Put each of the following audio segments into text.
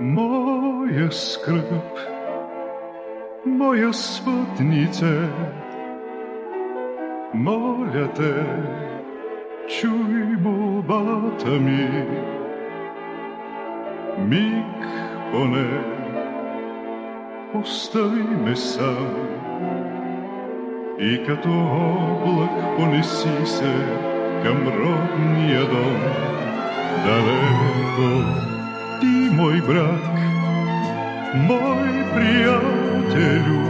Моя скръп, моя спътнице, моля те, чуй молбата ми. Миг поне, остави ме сам и като облак понеси се към родния дом далеко Ти, мой брат, мой приятелю,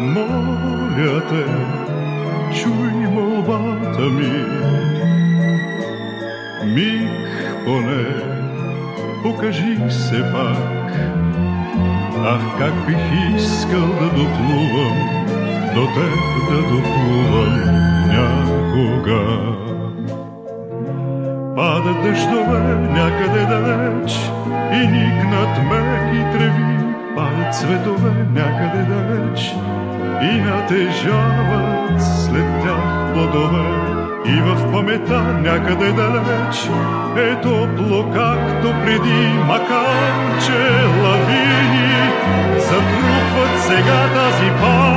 моля те, чуй молбата ми. Миг поне, покажи се пак, ах, как бих искал да доплувам, до теб да доплувам някога. Дъждове някъде далеч и никнат меки треви. Падат цветове някъде далеч и натежават след тях плодове. И в памета някъде далеч е топло както преди, макар че лавини затрупват сега тази памет.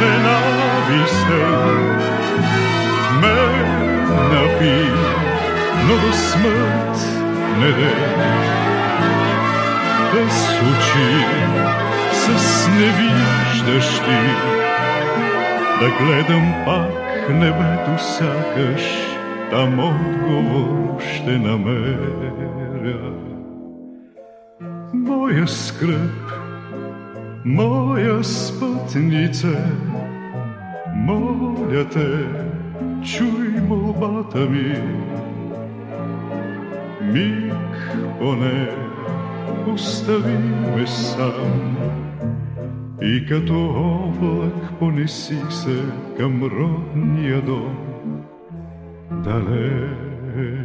Ненавистен ме напи, но до смърт не де. Без очи, с невиждащи, да гледам пак небето сякаш, там отговор ще намеря. Моя скръп moja sputnice, molja te, čuj molbata mi. Mik one, ustavi me sam, i като облак понесих се към родния дом, далеч.